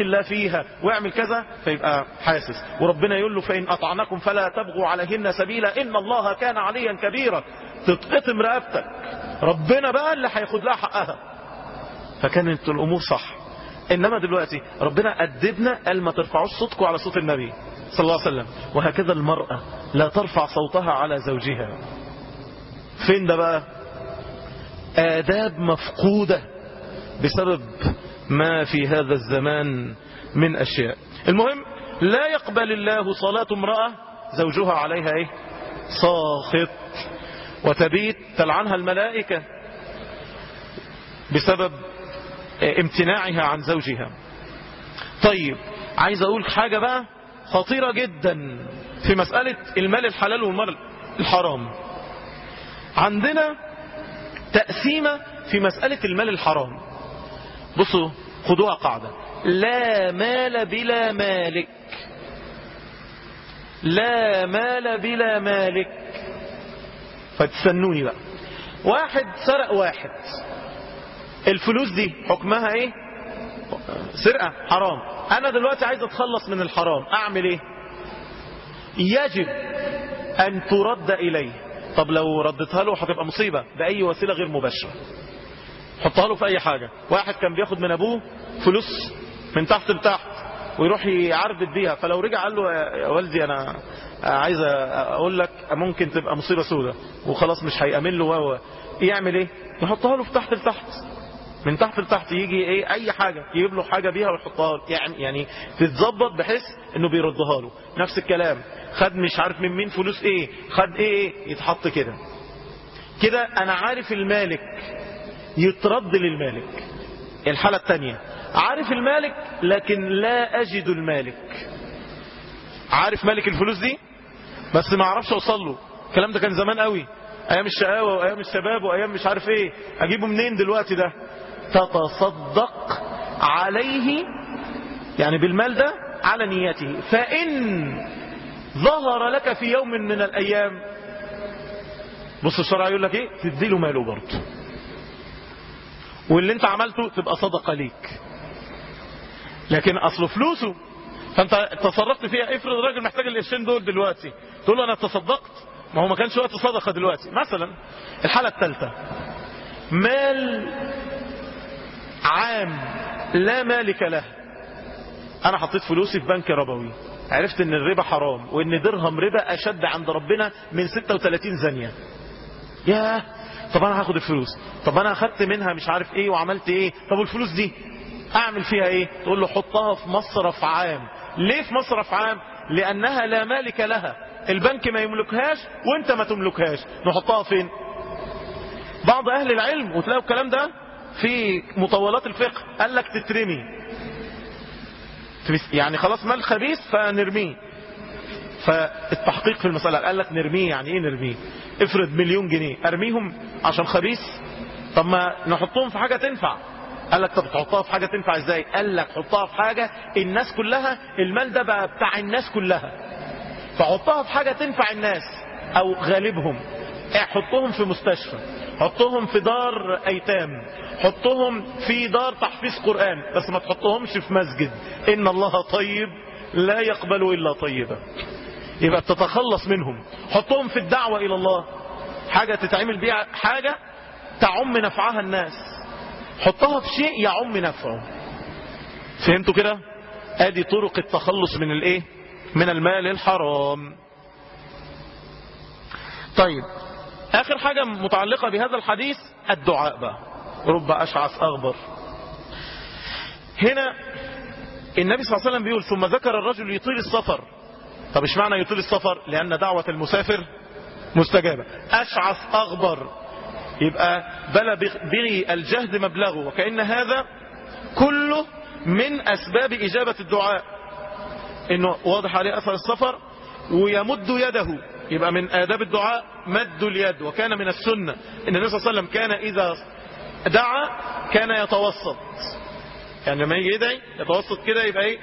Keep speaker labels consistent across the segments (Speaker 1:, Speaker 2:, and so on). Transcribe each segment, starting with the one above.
Speaker 1: الله فيها واعمل كذا فيبقى حاسس. وربنا يقول له فإن أطعنكم فلا تبغوا عليهن سبيلا إن الله كان عليا كبيرا. تتقطم رقبتك. ربنا بقى اللي هياخد لها حقها. فكانت الأمور صح. إنما دلوقتي ربنا أدبنا قال ما ترفعوش صوتكم على صوت النبي صلى الله عليه وسلم. وهكذا المرأة لا ترفع صوتها على زوجها. فين ده بقى؟ آداب مفقودة بسبب ما في هذا الزمان من أشياء. المهم لا يقبل الله صلاة امرأة زوجها عليها إيه؟ ساخط وتبيت تلعنها الملائكة بسبب امتناعها عن زوجها. طيب عايز أقول حاجة بقى خطيرة جدا في مسألة المال الحلال والمال الحرام. عندنا تقسيمة في مسألة المال الحرام. بصوا خدوها قاعدة. لا مال بلا مالك. لا مال بلا مالك. فتستنوني بقى. واحد سرق واحد. الفلوس دي حكمها إيه؟ سرقة حرام. أنا دلوقتي عايز أتخلص من الحرام. أعمل إيه؟ يجب أن ترد إليه. طب لو ردتها له هتبقى مصيبة. بأي وسيلة غير مباشرة. حطها له في أي حاجة. واحد كان بياخد من أبوه فلوس من تحت لتحت ويروح يعربد بيها فلو رجع قال له يا والدي أنا عايز أقول لك ممكن تبقى مصيبة سودة. وخلاص مش هيأمن له وهو يعمل إيه؟ يحطها له في تحت لتحت. من تحت لتحت يجي إيه؟ أي حاجة. يجيب له حاجة بيها ويحطها له. يعني يعني تتظبط بحيث إنه بيردها له. نفس الكلام. خد مش عارف من مين فلوس إيه. خد إيه؟ يتحط كده. كده أنا عارف المالك. يترد للمالك. الحالة الثانية عارف المالك لكن لا أجد المالك. عارف مالك الفلوس دي؟ بس ما أعرفش أوصل له. الكلام ده كان زمان قوي. أيام الشقاوة وأيام الشباب وأيام مش عارف إيه. أجيبه منين دلوقتي ده؟ تتصدق عليه يعني بالمال ده على نيته فإن ظهر لك في يوم من الأيام بص الشرع يقول لك إيه؟ تديله ماله برضه. واللي انت عملته تبقى صدقة ليك. لكن اصله فلوسه فانت تصرفت فيها افرض الراجل محتاج القرشين دول دلوقتي تقول له أنا تصدقت؟ ما هو ما كانش وقت صدقة دلوقتي. مثلا الحالة الثالثة مال عام لا مالك له. أنا حطيت فلوسي في بنك ربوي. عرفت إن الربا حرام وإن درهم ربا أشد عند ربنا من 36 زانية. ياه! طب أنا هاخد الفلوس. طب أنا أخدت منها مش عارف إيه وعملت إيه. طب الفلوس دي أعمل فيها إيه؟ تقول له حطها في مصرف عام. ليه في مصرف عام؟ لأنها لا مالك لها. البنك ما يملكهاش وأنت ما تملكهاش. نحطها فين؟ بعض أهل العلم وتلاقوا الكلام ده في مطولات الفقه قال لك تترمي. يعني خلاص مال خبيث فنرميه. فالتحقيق في المسألة قال لك نرميه يعني إيه نرميه؟ افرض مليون جنيه أرميهم عشان خبيث؟ طب ما نحطهم في حاجة تنفع. قال لك طب تحطها في حاجة تنفع إزاي؟ قال لك حطها في حاجة الناس كلها المال ده بقى بتاع الناس كلها. فحطها في حاجة تنفع الناس أو غالبهم. حطهم في مستشفى حطهم في دار أيتام حطهم في دار تحفيظ قرآن بس ما تحطهمش في مسجد. إن الله طيب لا يقبل إلا طيبا. يبقى تتخلص منهم. حطهم في الدعوة إلى الله. حاجة تتعمل بيها حاجة تعم نفعها الناس. حطها في شيء يعم نفعه. فهمتوا كده؟ آدي طرق التخلص من الإيه؟ من المال الحرام. طيب آخر حاجة متعلقة بهذا الحديث الدعاء بقى. رب أشعث أغبر. هنا النبي صلى الله عليه وسلم بيقول ثم ذكر الرجل يطيل السفر. طب إيش معنى يطيل السفر؟ لأن دعوة المسافر مستجابة. أشعث أغبر. يبقى بلى بغي الجهد مبلغه. وكأن هذا كله من أسباب إجابة الدعاء. إنه واضح عليه أثر السفر ويمد يده. يبقى من آداب الدعاء مد اليد. وكان من السنة. إن النبي صلى الله عليه وسلم كان إذا دعا كان يتوسط. يعني لما يجي يدعي يتوسط كده يبقى إيه؟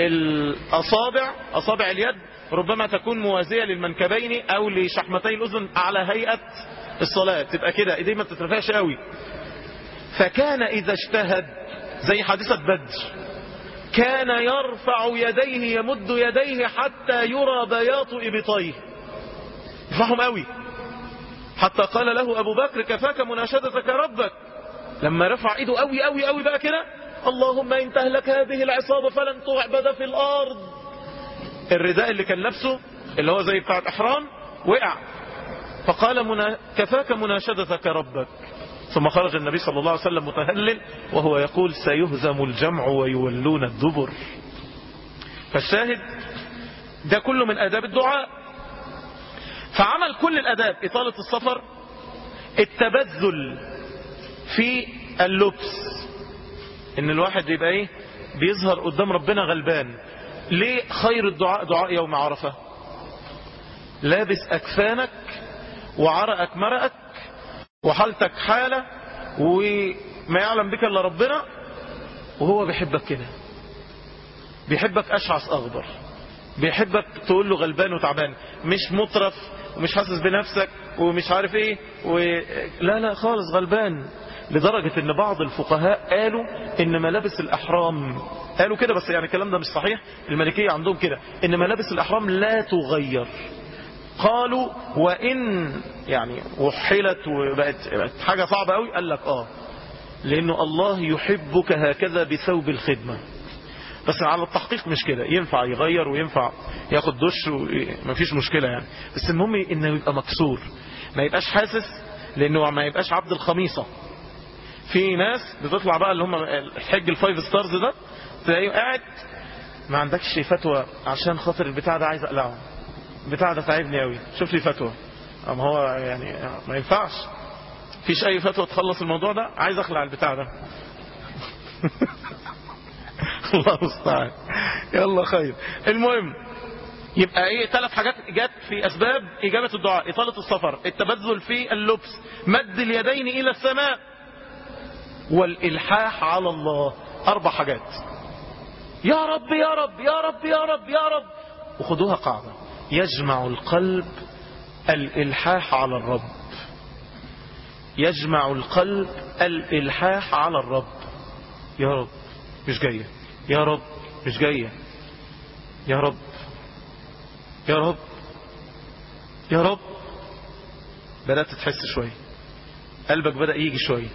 Speaker 1: الأصابع أصابع اليد ربما تكون موازية للمنكبين أو لشحمتي الأذن على هيئة الصلاة. تبقى كده إيديه ما بتترفعش قوي. فكان إذا اجتهد زي حادثة بدر كان يرفع يديه يمد يديه حتى يرى بياض إبطيه. يفهم قوي. حتى قال له أبو بكر كفاك مناشدتك ربك. لما رفع إيده قوي قوي قوي بقى كده اللهم إن تهلك هذه العصابة فلن تعبد في الأرض. الرداء اللي كان لابسه اللي هو زي بتاع الإحرام وقع. فقال منا... كفاك مناشدتك ربك. ثم خرج النبي صلى الله عليه وسلم متهلل وهو يقول سيهزم الجمع ويولون الدبر. فالشاهد ده كله من آداب الدعاء. فعمل كل الآداب إطالة السفر التبذل في اللبس. إن الواحد يبقى إيه؟ بيظهر قدام ربنا غلبان. ليه خير الدعاء دعاء يوم عرفة؟ لابس أكفانك وعرقك مرقك وحالتك حالة وما يعلم بك إلا ربنا وهو بيحبك كده. بيحبك أشعث أغبر. بيحبك تقول له غلبان وتعبان. مش مطرف ومش حاسس بنفسك ومش عارف إيه و... لا لا خالص غلبان. لدرجة إن بعض الفقهاء قالوا ان ملابس الأحرام قالوا كده بس يعني الكلام ده مش صحيح الملكية عندهم كده ان ملابس الأحرام لا تغير. قالوا وإن يعني وحلت وبقت حاجة صعبة قوي قال لك آه لأنه الله يحبك هكذا بثوب الخدمة. بس على التحقيق مش كده ينفع يغير وينفع ياخد دش ومفيش مشكلة يعني. بس المهم إنه يبقى مكسور ما يبقاش حاسس لأنه ما يبقاش عبد الخميصة. في ناس بتطلع بقى اللي هم الحج ال five stars ده تلاقيه قاعد ما عندكش فتوى عشان خاطر البتاع ده عايز أقلعه. البتاع ده تعبني قوي شوف لي فتوى. اما هو يعني ما ينفعش. فيش أي فتوى تخلص الموضوع ده عايز اخلع البتاع ده. الله المستعان. يلا خير. المهم يبقى إيه ثلاث حاجات جت في أسباب إجابة الدعاء. إطالة السفر التبذل في اللبس مد اليدين إلى السماء. والإلحاح على الله. أربع حاجات. يا رب يا رب يا رب يا رب يا رب. وخدوها قاعدة. يجمع القلب الإلحاح على الرب. يجمع القلب الإلحاح على الرب. يا رب مش جاية. يا رب مش جاية. يا رب يا رب يا رب. بدأت تحس شوية. قلبك بدأ يجي شوية.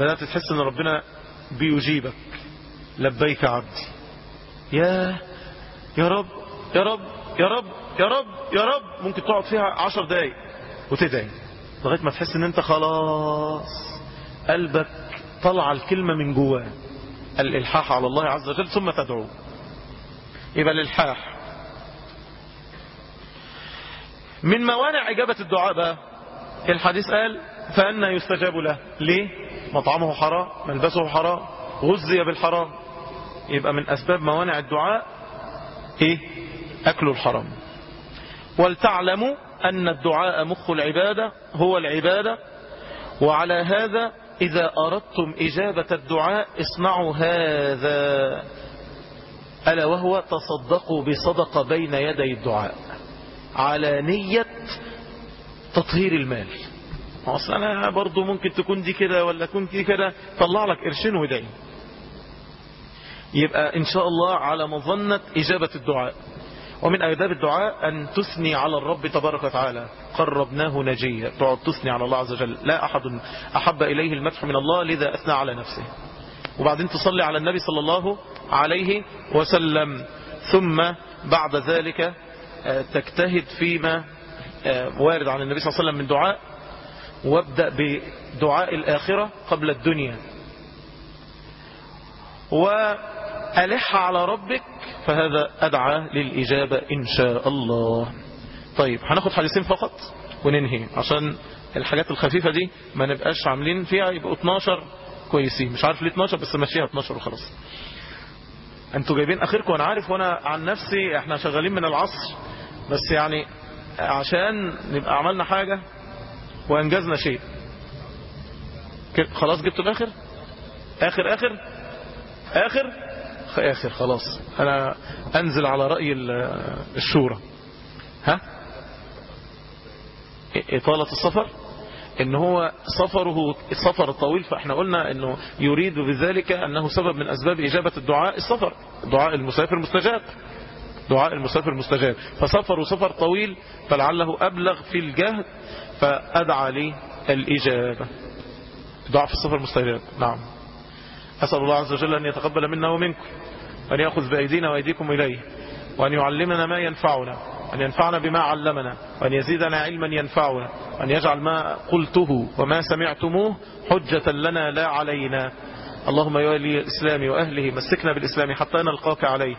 Speaker 1: بدأت تحس إن ربنا بيجيبك. لبيك عبدي يا يا رب يا رب يا رب يا رب يا رب. ممكن تقعد فيها عشر دقايق وتدعي لغاية ما تحس إن أنت خلاص قلبك طلع الكلمة من جواه. الإلحاح على الله عز وجل ثم تدعو. يبقى الإلحاح. من موانع إجابة الدعاء بقى الحديث قال فأنا يستجاب له. ليه؟ مطعمه حرام ملبسه حرام غزي بالحرام. يبقى من أسباب موانع الدعاء إيه؟ أكل الحرام. ولتعلموا أن الدعاء مخ العبادة هو العبادة. وعلى هذا إذا أردتم إجابة الدعاء اصنعوا هذا. ألا وهو تصدقوا بصدقة بين يدي الدعاء. على نية تطهير المال. اصل أنا برضو ممكن تكون دي كده ولا تكون دي كده طلع لك قرشين وادعي يبقى إن شاء الله على مظنة إجابة الدعاء. ومن آداب الدعاء أن تثني على الرب تبارك وتعالى. قربناه نجيا. تقعد تثني على الله عز وجل. لا أحد أحب إليه المدح من الله لذا أثنى على نفسه. وبعدين تصلي على النبي صلى الله عليه وسلم. ثم بعد ذلك تجتهد فيما وارد عن النبي صلى الله عليه وسلم من دعاء. وابدأ بدعاء الآخرة قبل الدنيا. وألح على ربك فهذا أدعى للإجابة إن شاء الله. طيب هناخد حديثين فقط وننهي عشان الحاجات الخفيفة دي ما نبقاش عاملين فيها يبقوا 12 كويسين. مش عارف ليه 12 بس ماشيها 12 وخلاص. أنتوا جايبين آخركم وأنا عارف وأنا عن نفسي إحنا شغالين من العصر. بس يعني عشان نبقى عملنا حاجة وأنجزنا شيء. خلاص جبتوا الآخر آخر؟ آخر آخر؟ آخر؟ خلاص. أنا أنزل على رأي الشورى. ها؟ إطالة السفر؟ إن هو سفره السفر الطويل فإحنا قلنا إنه يريد بذلك أنه سبب من أسباب إجابة الدعاء السفر دعاء المسافر مستجاب دعاء المسافر مستجاب فسفر سفر طويل فلعله أبلغ في الجهد فأدعى لي الإجابة. دعاء في السفر مستجاب نعم. أسأل الله عز وجل أن يتقبل منا ومنكم وأن يأخذ بأيدينا وأيديكم إليه وأن يعلمنا ما ينفعنا أن ينفعنا بما علمنا وأن يزيدنا علما ينفعنا وأن يجعل ما قلته وما سمعتموه حجة لنا لا علينا. اللهم يا ولي الإسلام وأهله مسكنا بالإسلام حتى نلقاك عليه.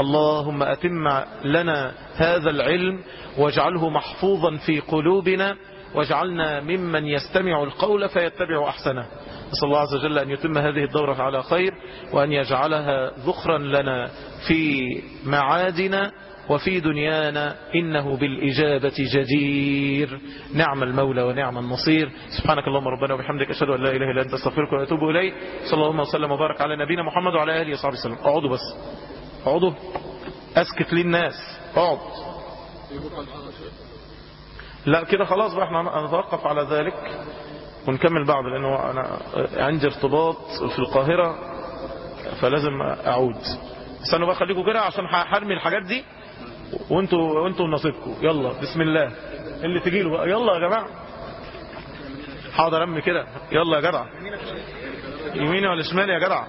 Speaker 1: اللهم أتم لنا هذا العلم واجعله محفوظا في قلوبنا واجعلنا ممن يستمع القول فيتبع أحسنه. نسأل الله عز وجل أن يتم هذه الدورة على خير وأن يجعلها ذخرا لنا في معادنا وفي دنيانا. إنه بالإجابة جدير. نعم المولى ونعم النصير. سبحانك اللهم ربنا وبحمدك أشهد أن لا إله إلا أنت أستغفرك وأتوب إليك. صلى الله وسلم وبارك على نبينا محمد وعلى آله وصحبه وسلم. اقعدوا بس. اقعدوا أسكت لي الناس اقعد. لا كده خلاص بقى إحنا نتوقف على ذلك ونكمل بعد لأنه أنا عندي ارتباط في القاهرة فلازم أعود. استنوا بقى خليكم كده عشان هرمي الحاجات دي. وانتوا وانتوا نصيبكم يلا بسم الله. اللي تجي له بقى. يلا يا جماعة. حاضر أمي كده. يلا يا جدع. يميني ولا شمالي يا جدع؟